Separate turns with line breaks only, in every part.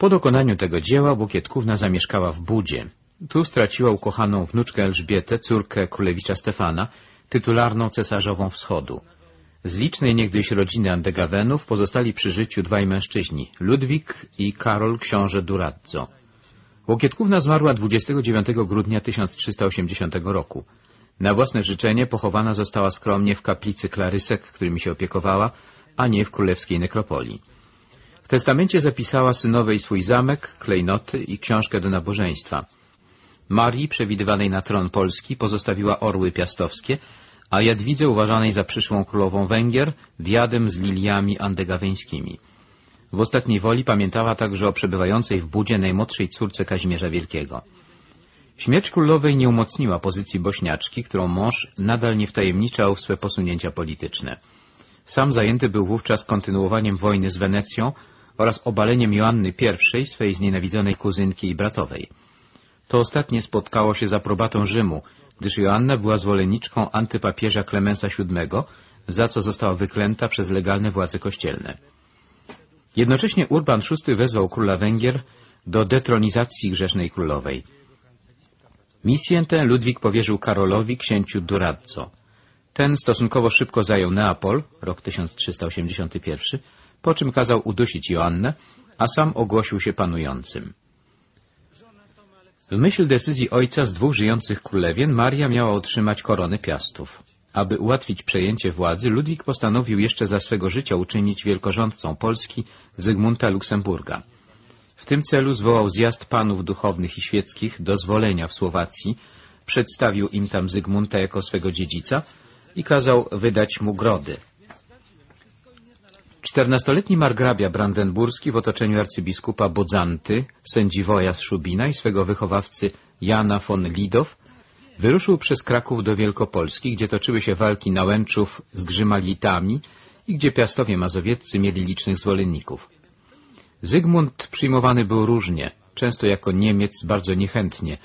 Po dokonaniu tego dzieła Łokietkówna zamieszkała w Budzie. Tu straciła ukochaną wnuczkę Elżbietę, córkę królewicza Stefana, tytularną cesarzową wschodu. Z licznej niegdyś rodziny Andegawenów pozostali przy życiu dwaj mężczyźni, Ludwik i Karol książę Durazzo. Łokietkówna zmarła 29 grudnia 1380 roku. Na własne życzenie pochowana została skromnie w kaplicy Klarysek, którymi się opiekowała, a nie w królewskiej nekropolii. Testamencie zapisała synowej swój zamek, klejnoty i książkę do nabożeństwa. Marii, przewidywanej na tron Polski, pozostawiła orły piastowskie, a Jadwidze, uważanej za przyszłą królową Węgier, diadem z liliami andegaweńskimi. W ostatniej woli pamiętała także o przebywającej w Budzie najmłodszej córce Kazimierza Wielkiego. Śmierć królowej nie umocniła pozycji bośniaczki, którą mąż nadal nie wtajemniczał w swe posunięcia polityczne. Sam zajęty był wówczas kontynuowaniem wojny z Wenecją oraz obaleniem Joanny I, swej znienawidzonej kuzynki i bratowej. To ostatnie spotkało się z aprobatą Rzymu, gdyż Joanna była zwolenniczką antypapieża Klemensa VII, za co została wyklęta przez legalne władze kościelne. Jednocześnie Urban VI wezwał króla Węgier do detronizacji grzesznej królowej. Misję tę Ludwik powierzył Karolowi, księciu Durazzo. Ten stosunkowo szybko zajął Neapol, rok 1381, po czym kazał udusić Joannę, a sam ogłosił się panującym. W myśl decyzji ojca z dwóch żyjących królewien Maria miała otrzymać koronę piastów. Aby ułatwić przejęcie władzy, Ludwik postanowił jeszcze za swego życia uczynić wielkorządcą Polski Zygmunta Luksemburga. W tym celu zwołał zjazd panów duchownych i świeckich do zwolenia w Słowacji, przedstawił im tam Zygmunta jako swego dziedzica i kazał wydać mu grody. Czternastoletni margrabia brandenburski w otoczeniu arcybiskupa Bodzanty, sędziwoja z Szubina i swego wychowawcy Jana von Lidow wyruszył przez Kraków do Wielkopolski, gdzie toczyły się walki Nałęczów z Grzymalitami i gdzie piastowie mazowieccy mieli licznych zwolenników. Zygmunt przyjmowany był różnie, często jako Niemiec bardzo niechętnie,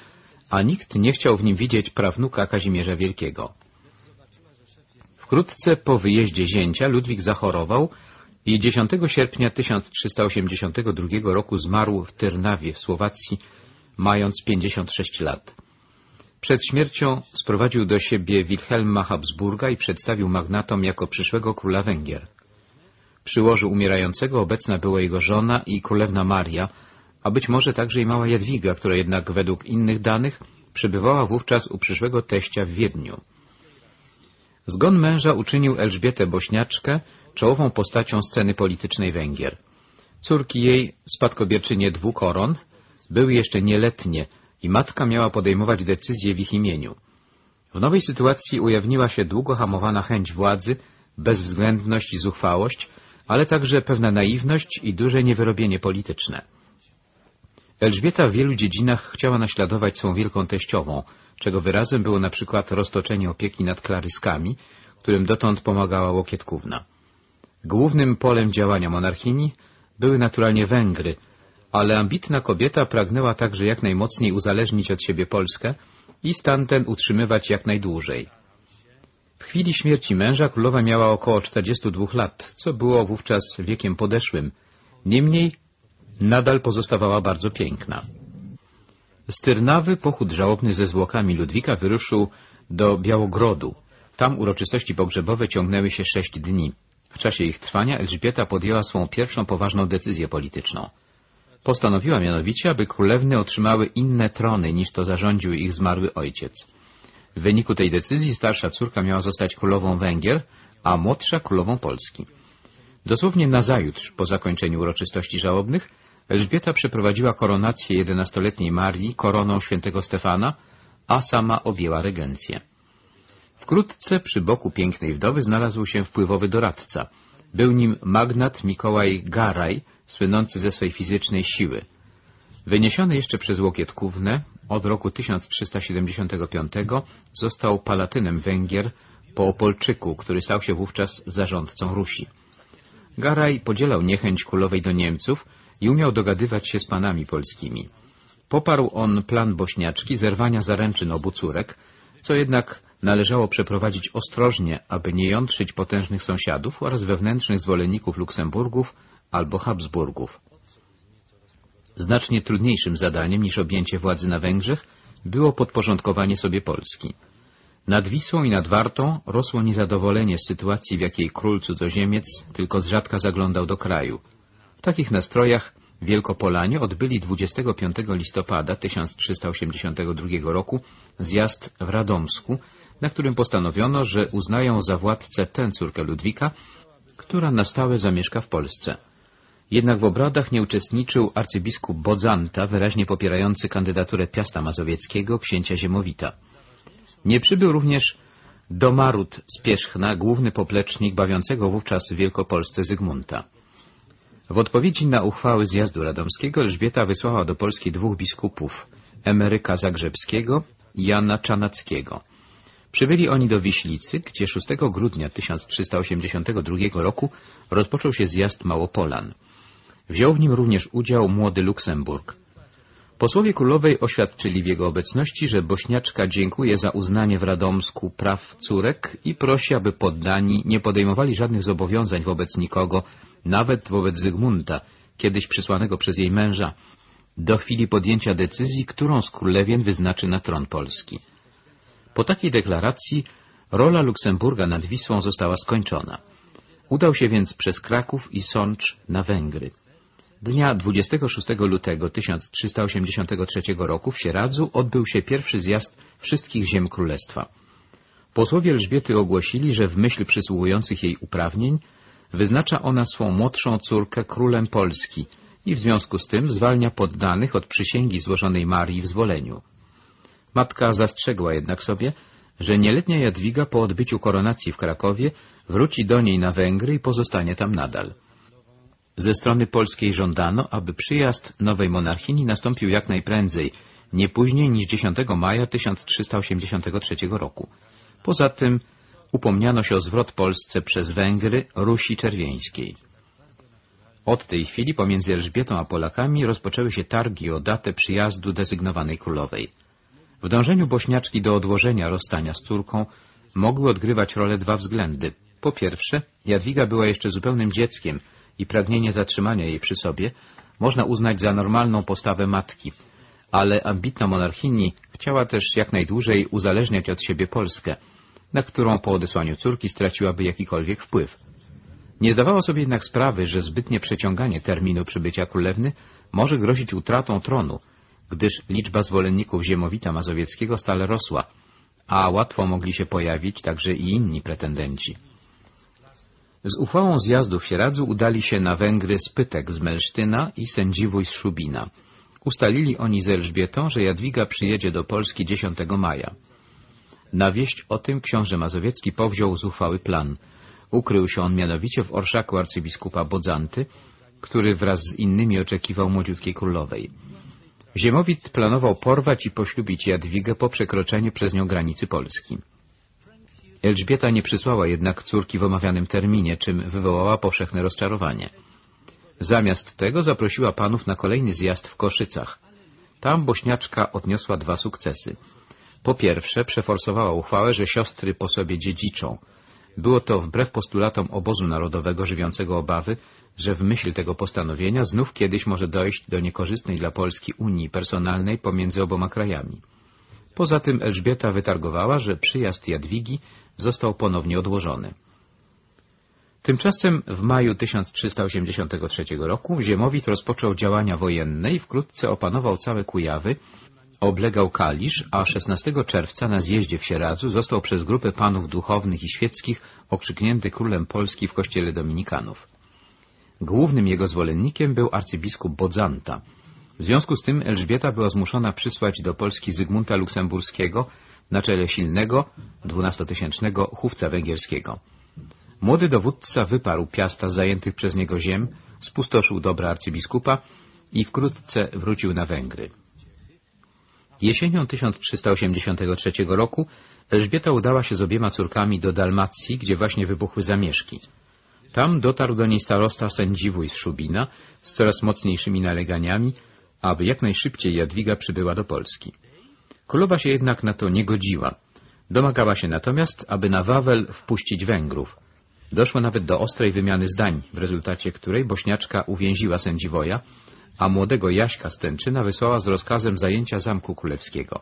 a nikt nie chciał w nim widzieć prawnuka Kazimierza Wielkiego. Wkrótce po wyjeździe zięcia Ludwik zachorował i 10 sierpnia 1382 roku zmarł w Tyrnawie w Słowacji, mając 56 lat. Przed śmiercią sprowadził do siebie Wilhelma Habsburga i przedstawił magnatom jako przyszłego króla Węgier. Przy łożu umierającego obecna była jego żona i królewna Maria, a być może także i mała Jadwiga, która jednak według innych danych przebywała wówczas u przyszłego teścia w Wiedniu. Zgon męża uczynił Elżbietę Bośniaczkę czołową postacią sceny politycznej Węgier. Córki jej, spadkobierczynie dwóch koron, były jeszcze nieletnie i matka miała podejmować decyzje w ich imieniu. W nowej sytuacji ujawniła się długo hamowana chęć władzy, bezwzględność i zuchwałość, ale także pewna naiwność i duże niewyrobienie polityczne. Elżbieta w wielu dziedzinach chciała naśladować swą wielką teściową, czego wyrazem było na przykład roztoczenie opieki nad klaryskami, którym dotąd pomagała Łokietkówna. Głównym polem działania monarchini były naturalnie Węgry, ale ambitna kobieta pragnęła także jak najmocniej uzależnić od siebie Polskę i stan ten utrzymywać jak najdłużej. W chwili śmierci męża królowa miała około 42 lat, co było wówczas wiekiem podeszłym. Niemniej nadal pozostawała bardzo piękna. Z Tyrnawy pochód żałobny ze zwłokami Ludwika wyruszył do Białogrodu. Tam uroczystości pogrzebowe ciągnęły się sześć dni. W czasie ich trwania Elżbieta podjęła swą pierwszą poważną decyzję polityczną. Postanowiła mianowicie, aby królewny otrzymały inne trony, niż to zarządził ich zmarły ojciec. W wyniku tej decyzji starsza córka miała zostać królową Węgier, a młodsza królową Polski. Dosłownie nazajutrz, po zakończeniu uroczystości żałobnych, Elżbieta przeprowadziła koronację jedenastoletniej Marii koroną świętego Stefana, a sama objęła regencję. Wkrótce przy boku pięknej wdowy znalazł się wpływowy doradca. Był nim magnat Mikołaj Garaj, słynący ze swej fizycznej siły. Wyniesiony jeszcze przez Łokietkównę, od roku 1375 został palatynem Węgier po Opolczyku, który stał się wówczas zarządcą Rusi. Garaj podzielał niechęć królowej do Niemców i umiał dogadywać się z panami polskimi. Poparł on plan bośniaczki zerwania zaręczyn obu córek, co jednak należało przeprowadzić ostrożnie, aby nie jątrzyć potężnych sąsiadów oraz wewnętrznych zwolenników Luksemburgów albo Habsburgów. Znacznie trudniejszym zadaniem niż objęcie władzy na Węgrzech było podporządkowanie sobie Polski. Nad Wisłą i nad Wartą rosło niezadowolenie z sytuacji, w jakiej król cudzoziemiec tylko z rzadka zaglądał do kraju. W takich nastrojach Wielkopolanie odbyli 25 listopada 1382 roku zjazd w Radomsku, na którym postanowiono, że uznają za władcę tę córkę Ludwika, która na stałe zamieszka w Polsce. Jednak w obradach nie uczestniczył arcybiskup Bodzanta, wyraźnie popierający kandydaturę Piasta Mazowieckiego, księcia Ziemowita. Nie przybył również Domarut z Pierzchna, główny poplecznik bawiącego wówczas w Wielkopolsce Zygmunta. W odpowiedzi na uchwały zjazdu radomskiego Elżbieta wysłała do Polski dwóch biskupów, Emeryka Zagrzebskiego i Jana Czanackiego. Przybyli oni do Wiślicy, gdzie 6 grudnia 1382 roku rozpoczął się zjazd Małopolan. Wziął w nim również udział młody Luksemburg. Posłowie królowej oświadczyli w jego obecności, że Bośniaczka dziękuje za uznanie w Radomsku praw córek i prosi, aby poddani nie podejmowali żadnych zobowiązań wobec nikogo, nawet wobec Zygmunta, kiedyś przysłanego przez jej męża, do chwili podjęcia decyzji, którą z królewien wyznaczy na tron Polski. Po takiej deklaracji rola Luksemburga nad Wisłą została skończona. Udał się więc przez Kraków i Sącz na Węgry. Dnia 26 lutego 1383 roku w Sieradzu odbył się pierwszy zjazd wszystkich ziem królestwa. Posłowie Elżbiety ogłosili, że w myśl przysługujących jej uprawnień wyznacza ona swą młodszą córkę królem Polski i w związku z tym zwalnia poddanych od przysięgi złożonej Marii w zwoleniu. Matka zastrzegła jednak sobie, że nieletnia Jadwiga po odbyciu koronacji w Krakowie wróci do niej na Węgry i pozostanie tam nadal. Ze strony polskiej żądano, aby przyjazd nowej monarchini nastąpił jak najprędzej, nie później niż 10 maja 1383 roku. Poza tym upomniano się o zwrot Polsce przez Węgry Rusi Czerwieńskiej. Od tej chwili pomiędzy Elżbietą a Polakami rozpoczęły się targi o datę przyjazdu desygnowanej królowej. W dążeniu Bośniaczki do odłożenia rozstania z córką mogły odgrywać rolę dwa względy. Po pierwsze, Jadwiga była jeszcze zupełnym dzieckiem i pragnienie zatrzymania jej przy sobie można uznać za normalną postawę matki, ale ambitna monarchini chciała też jak najdłużej uzależniać od siebie Polskę, na którą po odesłaniu córki straciłaby jakikolwiek wpływ. Nie zdawała sobie jednak sprawy, że zbytnie przeciąganie terminu przybycia królewny może grozić utratą tronu, gdyż liczba zwolenników Ziemowita Mazowieckiego stale rosła, a łatwo mogli się pojawić także i inni pretendenci. Z uchwałą zjazdu w Sieradzu udali się na Węgry Spytek z Melsztyna i Sędziwój z Szubina. Ustalili oni z Elżbietą, że Jadwiga przyjedzie do Polski 10 maja. Na wieść o tym książę Mazowiecki powziął z uchwały plan. Ukrył się on mianowicie w orszaku arcybiskupa Bodzanty, który wraz z innymi oczekiwał młodziutkiej królowej. Ziemowit planował porwać i poślubić Jadwigę po przekroczeniu przez nią granicy Polski. Elżbieta nie przysłała jednak córki w omawianym terminie, czym wywołała powszechne rozczarowanie. Zamiast tego zaprosiła panów na kolejny zjazd w Koszycach. Tam Bośniaczka odniosła dwa sukcesy. Po pierwsze, przeforsowała uchwałę, że siostry po sobie dziedziczą. Było to wbrew postulatom obozu narodowego żywiącego obawy, że w myśl tego postanowienia znów kiedyś może dojść do niekorzystnej dla Polski unii personalnej pomiędzy oboma krajami. Poza tym Elżbieta wytargowała, że przyjazd Jadwigi został ponownie odłożony. Tymczasem w maju 1383 roku Ziemowit rozpoczął działania wojenne i wkrótce opanował całe Kujawy, oblegał Kalisz, a 16 czerwca na zjeździe w Sieradzu został przez grupę panów duchownych i świeckich okrzyknięty królem Polski w kościele dominikanów. Głównym jego zwolennikiem był arcybiskup Bodzanta. W związku z tym Elżbieta była zmuszona przysłać do Polski Zygmunta Luksemburskiego na czele silnego, dwunastotysięcznego chówca węgierskiego. Młody dowódca wyparł piasta zajętych przez niego ziem, spustoszył dobra arcybiskupa i wkrótce wrócił na Węgry. Jesienią 1383 roku Elżbieta udała się z obiema córkami do Dalmacji, gdzie właśnie wybuchły zamieszki. Tam dotarł do niej starosta sędziwój z Szubina z coraz mocniejszymi naleganiami, aby jak najszybciej Jadwiga przybyła do Polski. Królowa się jednak na to nie godziła. Domagała się natomiast, aby na Wawel wpuścić Węgrów. Doszło nawet do ostrej wymiany zdań, w rezultacie której Bośniaczka uwięziła sędziwoja, a młodego Jaśka Stęczyna wysłała z rozkazem zajęcia Zamku Królewskiego.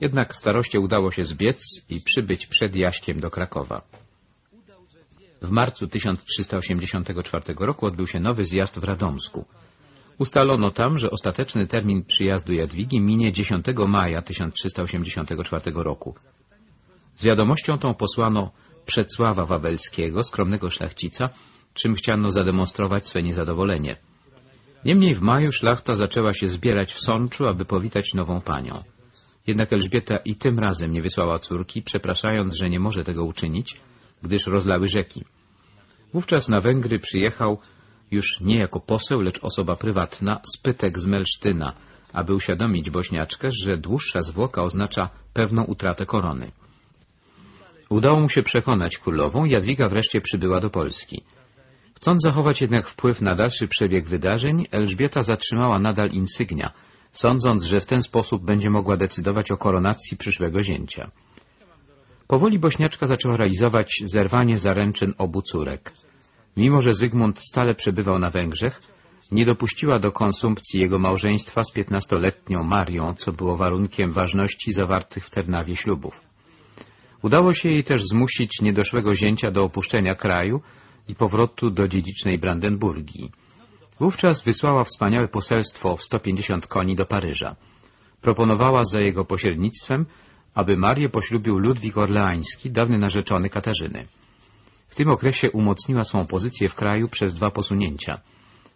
Jednak staroście udało się zbiec i przybyć przed Jaśkiem do Krakowa. W marcu 1384 roku odbył się nowy zjazd w Radomsku. Ustalono tam, że ostateczny termin przyjazdu Jadwigi minie 10 maja 1384 roku. Z wiadomością tą posłano Przecława Wawelskiego, skromnego szlachcica, czym chciano zademonstrować swe niezadowolenie. Niemniej w maju szlachta zaczęła się zbierać w Sączu, aby powitać nową panią. Jednak Elżbieta i tym razem nie wysłała córki, przepraszając, że nie może tego uczynić, gdyż rozlały rzeki. Wówczas na Węgry przyjechał już nie jako poseł, lecz osoba prywatna, spytek z Melsztyna, aby uświadomić Bośniaczkę, że dłuższa zwłoka oznacza pewną utratę korony. Udało mu się przekonać królową, Jadwiga wreszcie przybyła do Polski. Chcąc zachować jednak wpływ na dalszy przebieg wydarzeń, Elżbieta zatrzymała nadal insygnia, sądząc, że w ten sposób będzie mogła decydować o koronacji przyszłego zięcia. Powoli Bośniaczka zaczęła realizować zerwanie zaręczyn obu córek. Mimo, że Zygmunt stale przebywał na Węgrzech, nie dopuściła do konsumpcji jego małżeństwa z piętnastoletnią Marią, co było warunkiem ważności zawartych w Ternawie ślubów. Udało się jej też zmusić niedoszłego zięcia do opuszczenia kraju i powrotu do dziedzicznej Brandenburgii. Wówczas wysłała wspaniałe poselstwo w 150 koni do Paryża. Proponowała za jego pośrednictwem, aby Marię poślubił Ludwik Orleański, dawny narzeczony Katarzyny. Tym okresie umocniła swą pozycję w kraju przez dwa posunięcia.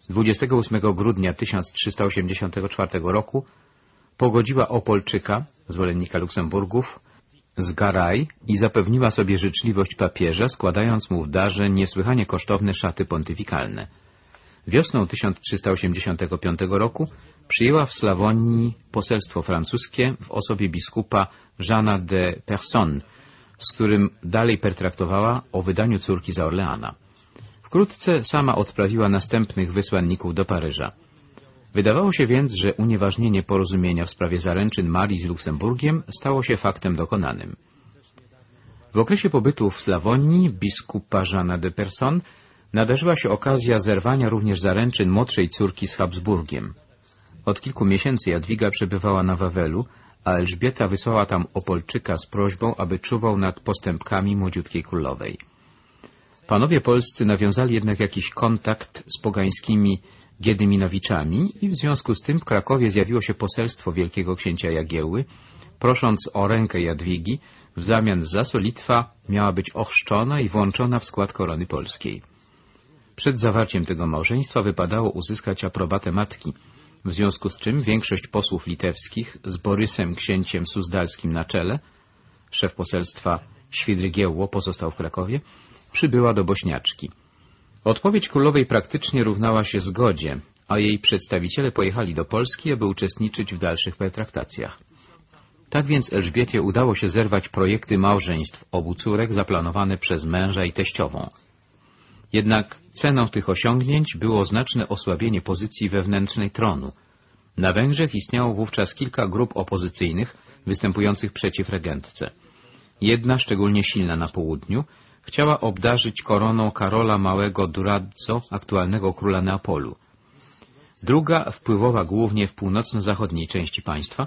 28 grudnia 1384 roku pogodziła Opolczyka, zwolennika Luksemburgów, z Garaj i zapewniła sobie życzliwość papieża, składając mu w darze niesłychanie kosztowne szaty pontyfikalne. Wiosną 1385 roku przyjęła w Slawonii poselstwo francuskie w osobie biskupa Jeana de Persson, z którym dalej pertraktowała o wydaniu córki za Orleana. Wkrótce sama odprawiła następnych wysłanników do Paryża. Wydawało się więc, że unieważnienie porozumienia w sprawie zaręczyn Marii z Luksemburgiem stało się faktem dokonanym. W okresie pobytu w Slawonii biskupa Jeana de Persson nadarzyła się okazja zerwania również zaręczyn młodszej córki z Habsburgiem. Od kilku miesięcy Jadwiga przebywała na Wawelu, a Elżbieta wysłała tam Opolczyka z prośbą, aby czuwał nad postępkami młodziutkiej królowej. Panowie polscy nawiązali jednak jakiś kontakt z pogańskimi Giedyminowiczami i w związku z tym w Krakowie zjawiło się poselstwo wielkiego księcia Jagiełły, prosząc o rękę Jadwigi, w zamian za co Litwa miała być ochrzczona i włączona w skład korony polskiej. Przed zawarciem tego małżeństwa wypadało uzyskać aprobatę matki, w związku z czym większość posłów litewskich z Borysem księciem Suzdalskim na czele, szef poselstwa Świdrygiełło pozostał w Krakowie, przybyła do Bośniaczki. Odpowiedź królowej praktycznie równała się zgodzie, a jej przedstawiciele pojechali do Polski, aby uczestniczyć w dalszych pertraktacjach. Tak więc Elżbiecie udało się zerwać projekty małżeństw obu córek zaplanowane przez męża i teściową. Jednak ceną tych osiągnięć było znaczne osłabienie pozycji wewnętrznej tronu. Na Węgrzech istniało wówczas kilka grup opozycyjnych występujących przeciw regentce. Jedna, szczególnie silna na południu, chciała obdarzyć koroną Karola Małego Durazzo, aktualnego króla Neapolu. Druga, wpływowa głównie w północno-zachodniej części państwa,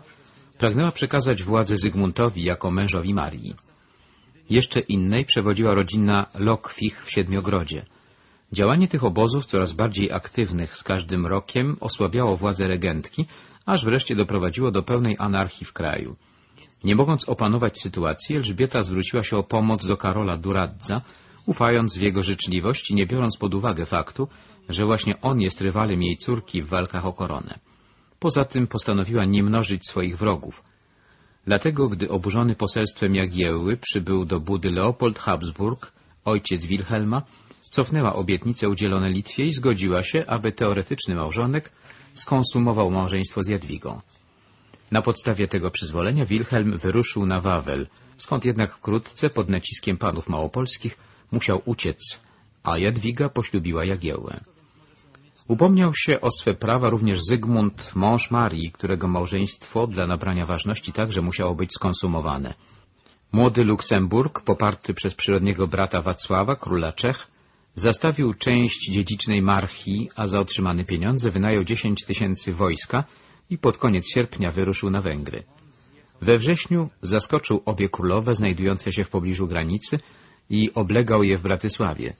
pragnęła przekazać władzę Zygmuntowi jako mężowi Marii. Jeszcze innej przewodziła rodzina Lokwich w Siedmiogrodzie. Działanie tych obozów, coraz bardziej aktywnych z każdym rokiem, osłabiało władzę regentki, aż wreszcie doprowadziło do pełnej anarchii w kraju. Nie mogąc opanować sytuacji, Elżbieta zwróciła się o pomoc do Karola Duradza, ufając w jego życzliwość i nie biorąc pod uwagę faktu, że właśnie on jest rywalem jej córki w walkach o koronę. Poza tym postanowiła nie mnożyć swoich wrogów. Dlatego, gdy oburzony poselstwem Jagiełły przybył do budy Leopold Habsburg, ojciec Wilhelma, cofnęła obietnice udzielone Litwie i zgodziła się, aby teoretyczny małżonek skonsumował małżeństwo z Jadwigą. Na podstawie tego przyzwolenia Wilhelm wyruszył na Wawel, skąd jednak wkrótce pod naciskiem panów małopolskich musiał uciec, a Jadwiga poślubiła Jagiełłę. Upomniał się o swe prawa również Zygmunt, mąż Marii, którego małżeństwo dla nabrania ważności także musiało być skonsumowane. Młody Luksemburg, poparty przez przyrodniego brata Wacława, króla Czech, Zastawił część dziedzicznej marchi, a za otrzymane pieniądze wynajął 10 tysięcy wojska i pod koniec sierpnia wyruszył na Węgry. We wrześniu zaskoczył obie królowe znajdujące się w pobliżu granicy i oblegał je w Bratysławie.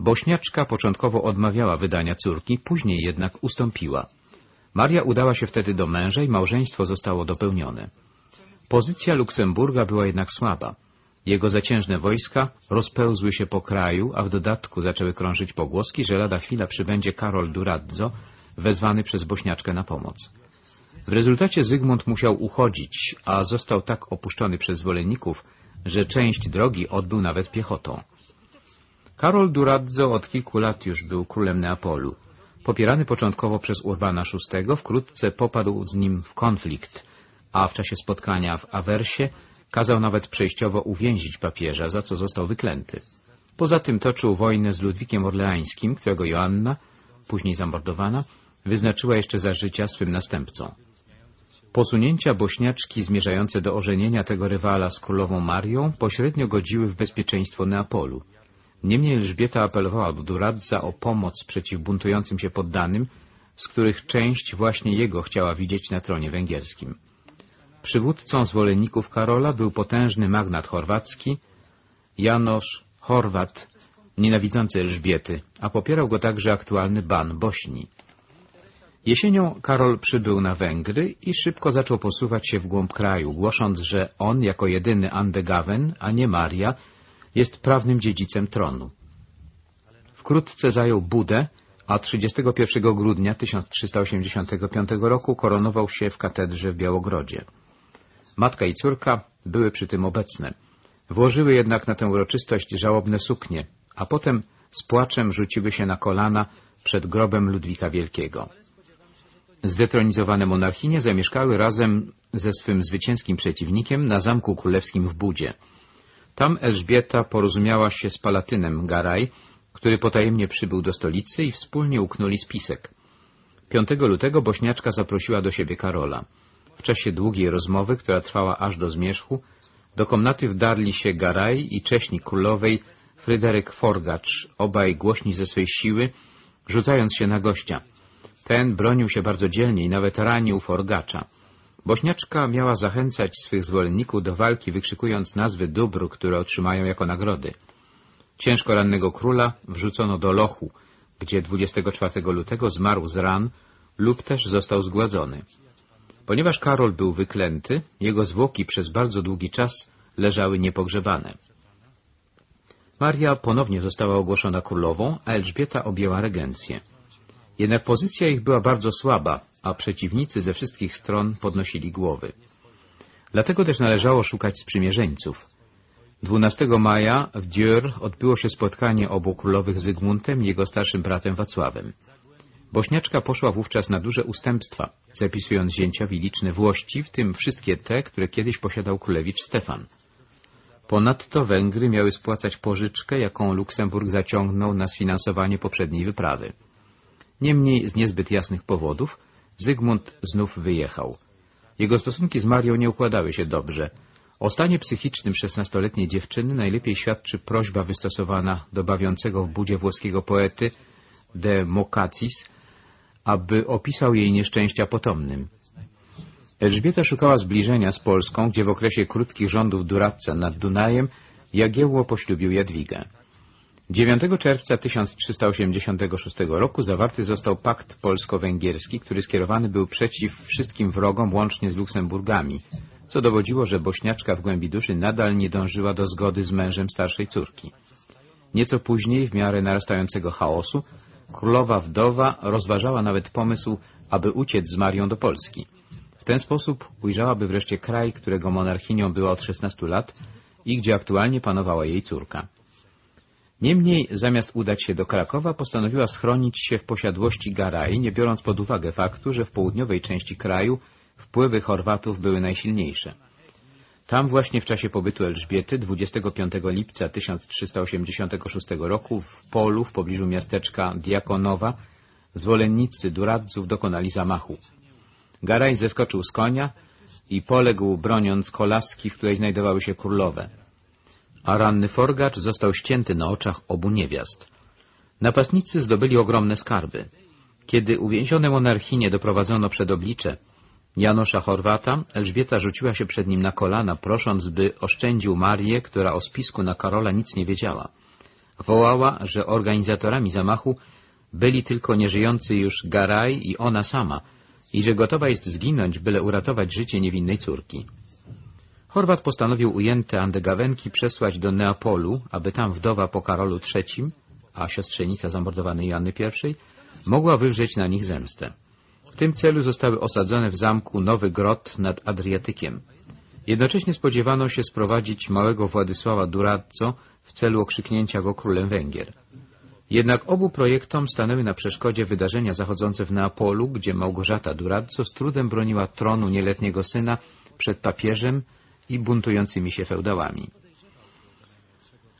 Bośniaczka początkowo odmawiała wydania córki, później jednak ustąpiła. Maria udała się wtedy do męża i małżeństwo zostało dopełnione. Pozycja Luksemburga była jednak słaba. Jego zaciężne wojska rozpełzły się po kraju, a w dodatku zaczęły krążyć pogłoski, że lada chwila przybędzie Karol Durazzo, wezwany przez Bośniaczkę na pomoc. W rezultacie Zygmunt musiał uchodzić, a został tak opuszczony przez zwolenników, że część drogi odbył nawet piechotą. Karol Durazzo od kilku lat już był królem Neapolu. Popierany początkowo przez Urbana VI, wkrótce popadł z nim w konflikt, a w czasie spotkania w Awersie kazał nawet przejściowo uwięzić papieża, za co został wyklęty. Poza tym toczył wojnę z Ludwikiem Orleańskim, którego Joanna, później zamordowana, wyznaczyła jeszcze za życia swym następcą. Posunięcia bośniaczki zmierzające do ożenienia tego rywala z królową Marią pośrednio godziły w bezpieczeństwo Neapolu. Niemniej Elżbieta apelowała do Duradza o pomoc przeciw buntującym się poddanym, z których część właśnie jego chciała widzieć na tronie węgierskim. Przywódcą zwolenników Karola był potężny magnat chorwacki Janosz Chorwat, nienawidzący Elżbiety, a popierał go także aktualny ban Bośni. Jesienią Karol przybył na Węgry i szybko zaczął posuwać się w głąb kraju, głosząc, że on jako jedyny Andegawen, a nie Maria, jest prawnym dziedzicem tronu. Wkrótce zajął Budę, a 31 grudnia 1385 roku koronował się w katedrze w Białogrodzie. Matka i córka były przy tym obecne. Włożyły jednak na tę uroczystość żałobne suknie, a potem z płaczem rzuciły się na kolana przed grobem Ludwika Wielkiego. Zdetronizowane monarchinie zamieszkały razem ze swym zwycięskim przeciwnikiem na Zamku Królewskim w Budzie. Tam Elżbieta porozumiała się z Palatynem Garaj, który potajemnie przybył do stolicy i wspólnie uknuli spisek. 5 lutego Bośniaczka zaprosiła do siebie Karola. W czasie długiej rozmowy, która trwała aż do zmierzchu, do komnaty wdarli się Garaj i cześnik królowej Fryderyk Forgacz, obaj głośni ze swej siły, rzucając się na gościa. Ten bronił się bardzo dzielnie i nawet ranił Forgacza. Bośniaczka miała zachęcać swych zwolenników do walki, wykrzykując nazwy dóbr, które otrzymają jako nagrody. Ciężko rannego króla wrzucono do lochu, gdzie 24 lutego zmarł z ran lub też został zgładzony. Ponieważ Karol był wyklęty, jego zwłoki przez bardzo długi czas leżały niepogrzebane. Maria ponownie została ogłoszona królową, a Elżbieta objęła regencję. Jednak pozycja ich była bardzo słaba, a przeciwnicy ze wszystkich stron podnosili głowy. Dlatego też należało szukać sprzymierzeńców. 12 maja w Dior odbyło się spotkanie obu królowych Zygmuntem i jego starszym bratem Wacławem. Bośniaczka poszła wówczas na duże ustępstwa, zapisując zięciowi liczne włości, w tym wszystkie te, które kiedyś posiadał królewicz Stefan. Ponadto Węgry miały spłacać pożyczkę, jaką Luksemburg zaciągnął na sfinansowanie poprzedniej wyprawy. Niemniej z niezbyt jasnych powodów Zygmunt znów wyjechał. Jego stosunki z Marią nie układały się dobrze. O stanie psychicznym szesnastoletniej dziewczyny najlepiej świadczy prośba wystosowana do bawiącego w budzie włoskiego poety de Mocacis, aby opisał jej nieszczęścia potomnym. Elżbieta szukała zbliżenia z Polską, gdzie w okresie krótkich rządów Duradca nad Dunajem Jagiełło poślubił Jadwigę. 9 czerwca 1386 roku zawarty został pakt polsko-węgierski, który skierowany był przeciw wszystkim wrogom łącznie z Luksemburgami, co dowodziło, że bośniaczka w głębi duszy nadal nie dążyła do zgody z mężem starszej córki. Nieco później, w miarę narastającego chaosu, królowa wdowa rozważała nawet pomysł, aby uciec z Marią do Polski. W ten sposób ujrzałaby wreszcie kraj, którego monarchinią była od 16 lat i gdzie aktualnie panowała jej córka. Niemniej, zamiast udać się do Krakowa, postanowiła schronić się w posiadłości Garai, nie biorąc pod uwagę faktu, że w południowej części kraju wpływy Chorwatów były najsilniejsze. Tam właśnie w czasie pobytu Elżbiety 25 lipca 1386 roku w polu w pobliżu miasteczka Diakonowa zwolennicy Duradzów dokonali zamachu. Garaj zeskoczył z konia i poległ broniąc kolaski, w której znajdowały się królowe a ranny forgacz został ścięty na oczach obu niewiast. Napastnicy zdobyli ogromne skarby. Kiedy uwięzione monarchinie doprowadzono przed oblicze Janosza Chorwata, Elżbieta rzuciła się przed nim na kolana, prosząc, by oszczędził Marię, która o spisku na Karola nic nie wiedziała. Wołała, że organizatorami zamachu byli tylko nieżyjący już Garaj i ona sama i że gotowa jest zginąć, byle uratować życie niewinnej córki. Chorwat postanowił ujęte Andegawenki przesłać do Neapolu, aby tam wdowa po Karolu III, a siostrzenica zamordowanej Joanny I, mogła wywrzeć na nich zemstę. W tym celu zostały osadzone w zamku Nowy Grot nad Adriatykiem. Jednocześnie spodziewano się sprowadzić małego Władysława Durazzo w celu okrzyknięcia go królem Węgier. Jednak obu projektom stanęły na przeszkodzie wydarzenia zachodzące w Neapolu, gdzie Małgorzata Durazzo z trudem broniła tronu nieletniego syna przed papieżem i buntującymi się feudałami.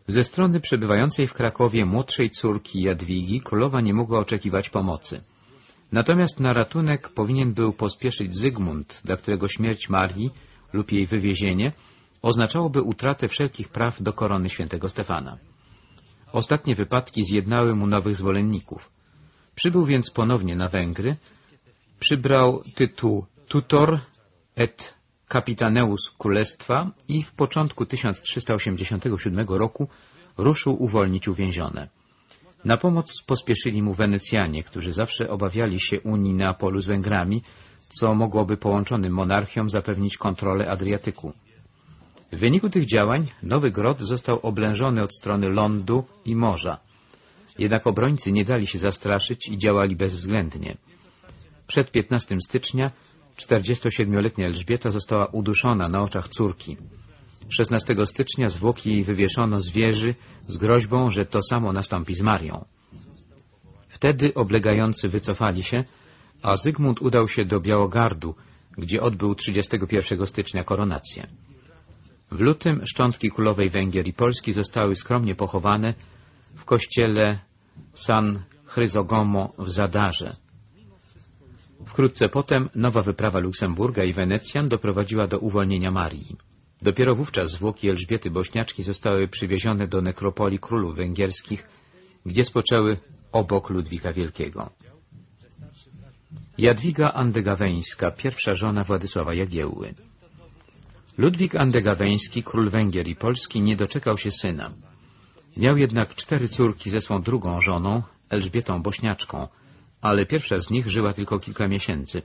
Ze strony przebywającej w Krakowie młodszej córki Jadwigi królowa nie mogła oczekiwać pomocy. Natomiast na ratunek powinien był pospieszyć Zygmunt, dla którego śmierć Marii lub jej wywiezienie oznaczałoby utratę wszelkich praw do korony świętego Stefana. Ostatnie wypadki zjednały mu nowych zwolenników. Przybył więc ponownie na Węgry, przybrał tytuł tutor et kapitaneus królestwa i w początku 1387 roku ruszył uwolnić uwięzione. Na pomoc pospieszyli mu Wenecjanie, którzy zawsze obawiali się Unii Neapolu z Węgrami, co mogłoby połączonym monarchiom zapewnić kontrolę Adriatyku. W wyniku tych działań Nowy Grod został oblężony od strony lądu i morza. Jednak obrońcy nie dali się zastraszyć i działali bezwzględnie. Przed 15 stycznia 47-letnia Elżbieta została uduszona na oczach córki. 16 stycznia zwłoki jej wywieszono z wieży z groźbą, że to samo nastąpi z Marią. Wtedy oblegający wycofali się, a Zygmunt udał się do Białogardu, gdzie odbył 31 stycznia koronację. W lutym szczątki królowej Węgier i Polski zostały skromnie pochowane w kościele San Chryzogomo w Zadarze. Wkrótce potem nowa wyprawa Luksemburga i Wenecjan doprowadziła do uwolnienia Marii. Dopiero wówczas zwłoki Elżbiety Bośniaczki zostały przywiezione do nekropolii królów węgierskich, gdzie spoczęły obok Ludwika Wielkiego. Jadwiga Andegaweńska, pierwsza żona Władysława Jagiełły. Ludwik Andegaweński, król Węgier i Polski, nie doczekał się syna. Miał jednak cztery córki ze swą drugą żoną, Elżbietą Bośniaczką, ale pierwsza z nich żyła tylko kilka miesięcy.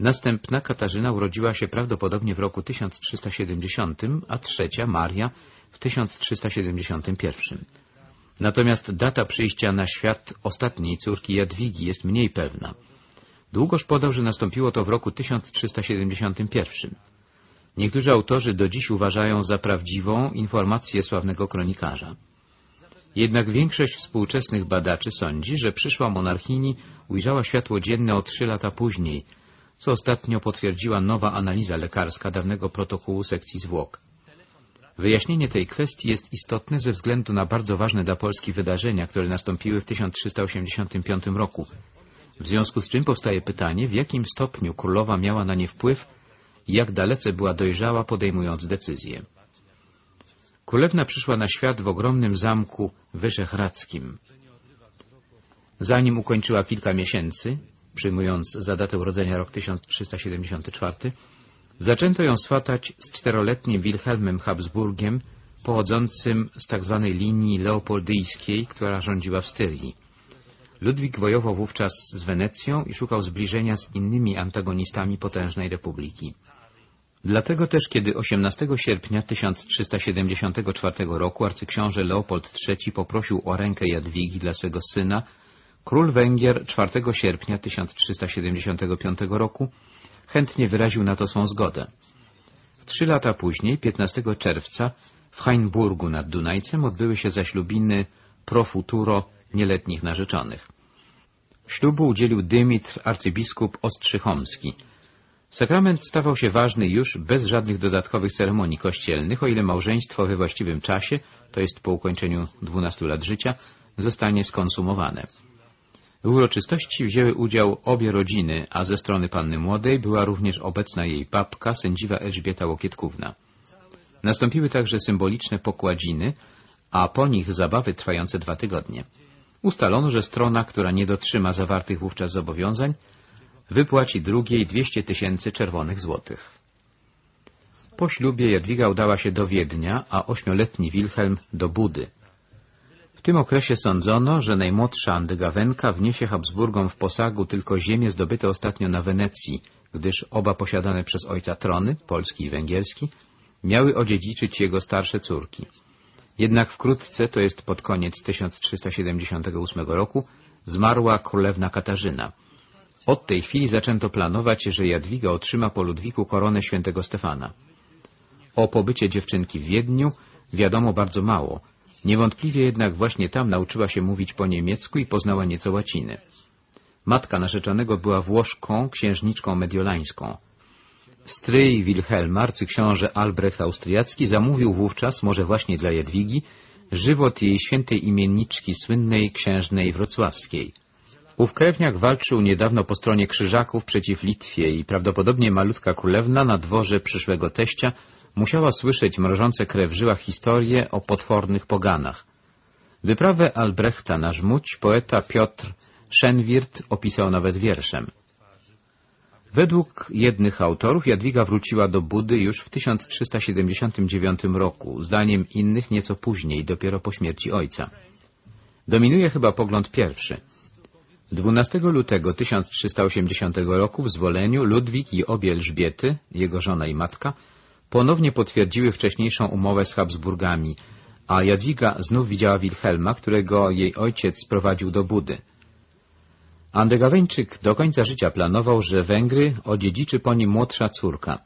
Następna Katarzyna urodziła się prawdopodobnie w roku 1370, a trzecia, Maria, w 1371. Natomiast data przyjścia na świat ostatniej córki Jadwigi jest mniej pewna. Długoż podał, że nastąpiło to w roku 1371. Niektórzy autorzy do dziś uważają za prawdziwą informację sławnego kronikarza. Jednak większość współczesnych badaczy sądzi, że przyszła monarchini ujrzała światło dzienne o trzy lata później, co ostatnio potwierdziła nowa analiza lekarska dawnego protokołu sekcji zwłok. Wyjaśnienie tej kwestii jest istotne ze względu na bardzo ważne dla Polski wydarzenia, które nastąpiły w 1385 roku, w związku z czym powstaje pytanie, w jakim stopniu królowa miała na nie wpływ i jak dalece była dojrzała podejmując decyzje. Królewna przyszła na świat w ogromnym zamku wyszehradzkim. Zanim ukończyła kilka miesięcy, przyjmując za datę urodzenia rok 1374, zaczęto ją swatać z czteroletnim Wilhelmem Habsburgiem, pochodzącym z tzw. Tak linii leopoldyjskiej, która rządziła w Styrii. Ludwik wojował wówczas z Wenecją i szukał zbliżenia z innymi antagonistami potężnej republiki. Dlatego też, kiedy 18 sierpnia 1374 roku arcyksiąże Leopold III poprosił o rękę Jadwigi dla swego syna, król Węgier 4 sierpnia 1375 roku chętnie wyraził na to swą zgodę. Trzy lata później, 15 czerwca, w Hainburgu nad Dunajcem odbyły się zaślubiny pro futuro nieletnich narzeczonych. Ślubu udzielił Dymitr arcybiskup Ostrzychomski. Sakrament stawał się ważny już bez żadnych dodatkowych ceremonii kościelnych, o ile małżeństwo we właściwym czasie, to jest po ukończeniu 12 lat życia, zostanie skonsumowane. W uroczystości wzięły udział obie rodziny, a ze strony panny młodej była również obecna jej babka, sędziwa Elżbieta Łokietkówna. Nastąpiły także symboliczne pokładziny, a po nich zabawy trwające dwa tygodnie. ustalono, że strona, która nie dotrzyma zawartych wówczas zobowiązań, wypłaci drugiej 200 tysięcy czerwonych złotych. Po ślubie Jadwiga udała się do Wiednia, a ośmioletni Wilhelm do Budy. W tym okresie sądzono, że najmłodsza Andegawenka wniesie Habsburgom w posagu tylko ziemię zdobyte ostatnio na Wenecji, gdyż oba posiadane przez ojca trony, polski i węgierski, miały odziedziczyć jego starsze córki. Jednak wkrótce, to jest pod koniec 1378 roku, zmarła królewna Katarzyna. Od tej chwili zaczęto planować, że Jadwiga otrzyma po Ludwiku koronę świętego Stefana. O pobycie dziewczynki w Wiedniu wiadomo bardzo mało. Niewątpliwie jednak właśnie tam nauczyła się mówić po niemiecku i poznała nieco łaciny. Matka narzeczonego była Włoszką, księżniczką mediolańską. Stryj Wilhelma, arcyksiąże Albrecht Austriacki, zamówił wówczas, może właśnie dla Jadwigi, żywot jej świętej imienniczki słynnej księżnej wrocławskiej. Ów krewniak walczył niedawno po stronie Krzyżaków przeciw Litwie i prawdopodobnie malutka królewna na dworze przyszłego teścia musiała słyszeć mrożące krew w żyłach historie o potwornych poganach. Wyprawę Albrechta na żmudź poeta Piotr Szenwirt opisał nawet wierszem. Według jednych autorów Jadwiga wróciła do Budy już w 1379 roku, zdaniem innych nieco później, dopiero po śmierci ojca. Dominuje chyba pogląd pierwszy. 12 lutego 1380 roku w zwoleniu Ludwik i obie Elżbiety, jego żona i matka, ponownie potwierdziły wcześniejszą umowę z Habsburgami, a Jadwiga znów widziała Wilhelma, którego jej ojciec sprowadził do Budy. Andegaweńczyk do końca życia planował, że Węgry odziedziczy po nim młodsza córka.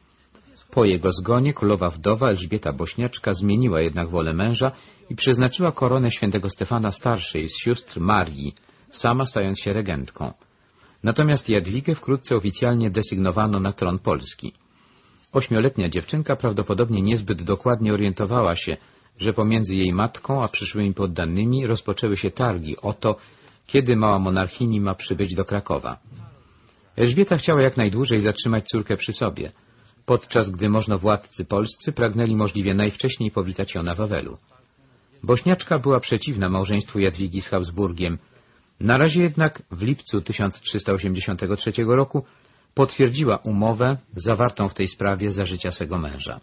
Po jego zgonie królowa wdowa Elżbieta Bośniaczka zmieniła jednak wolę męża i przeznaczyła koronę świętego Stefana starszej z sióstr Marii, sama stając się regentką. Natomiast Jadwigę wkrótce oficjalnie desygnowano na tron Polski. Ośmioletnia dziewczynka prawdopodobnie niezbyt dokładnie orientowała się, że pomiędzy jej matką a przyszłymi poddanymi rozpoczęły się targi o to, kiedy mała monarchini ma przybyć do Krakowa. Elżbieta chciała jak najdłużej zatrzymać córkę przy sobie, podczas gdy możnowładcy polscy pragnęli możliwie najwcześniej powitać ją na Wawelu. Bośniaczka była przeciwna małżeństwu Jadwigi z Habsburgiem. Na razie jednak w lipcu 1383 roku potwierdziła umowę zawartą w tej sprawie za życia swego męża.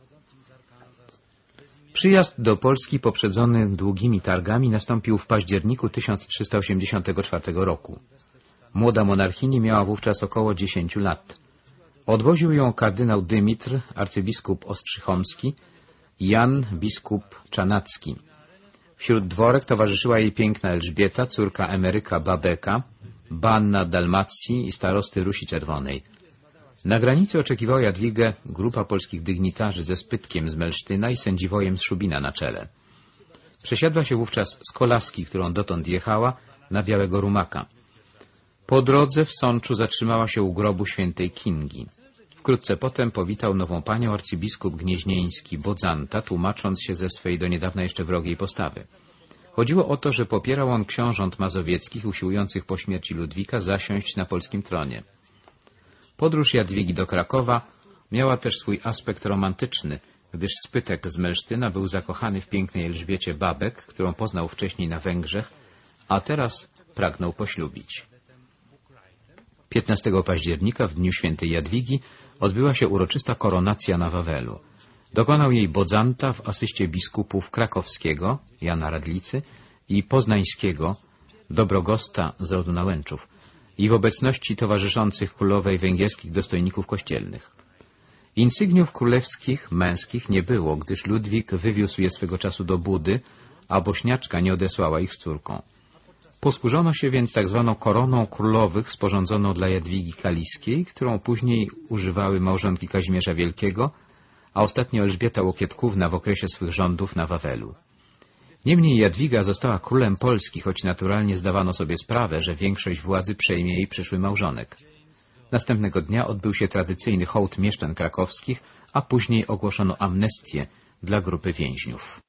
Przyjazd do Polski poprzedzony długimi targami nastąpił w październiku 1384 roku. Młoda monarchini miała wówczas około 10 lat. Odwoził ją kardynał Dymitr, arcybiskup Ostrzychomski Jan, biskup Czanacki. Wśród dworek towarzyszyła jej piękna Elżbieta, córka Emeryka Babeka, banna Dalmacji i starosty Rusi Czerwonej. Na granicy oczekiwała Jadwigę grupa polskich dygnitarzy ze Spytkiem z Melsztyna i sędziwojem z Szubina na czele. Przesiadła się wówczas z kolaski, którą dotąd jechała, na Białego Rumaka. Po drodze w Sączu zatrzymała się u grobu świętej Kingi. Wkrótce potem powitał nową panią arcybiskup gnieźnieński Bodzanta, tłumacząc się ze swej do niedawna jeszcze wrogiej postawy. Chodziło o to, że popierał on książąt mazowieckich usiłujących po śmierci Ludwika zasiąść na polskim tronie. Podróż Jadwigi do Krakowa miała też swój aspekt romantyczny, gdyż Spytek z Melsztyna był zakochany w pięknej Elżbiecie Babek, którą poznał wcześniej na Węgrzech, a teraz pragnął poślubić. 15 października, w dniu świętej Jadwigi, odbyła się uroczysta koronacja na Wawelu. Dokonał jej Bodzanta w asyście biskupów krakowskiego, Jana Radlicy, i poznańskiego, Dobrogosta z rodu Nałęczów, i w obecności towarzyszących królowej węgierskich dostojników kościelnych. Insygniów królewskich, męskich nie było, gdyż Ludwik wywiózł je swego czasu do Budy, a Bośniaczka nie odesłała ich z córką. Posłużono się więc tak zwaną koroną królowych sporządzoną dla Jadwigi Kaliskiej, którą później używały małżonki Kazimierza Wielkiego, a ostatnio Elżbieta Łokietkówna w okresie swych rządów na Wawelu. Niemniej Jadwiga została królem Polski, choć naturalnie zdawano sobie sprawę, że większość władzy przejmie jej przyszły małżonek. Następnego dnia odbył się tradycyjny hołd mieszczan krakowskich, a później ogłoszono amnestię dla grupy więźniów.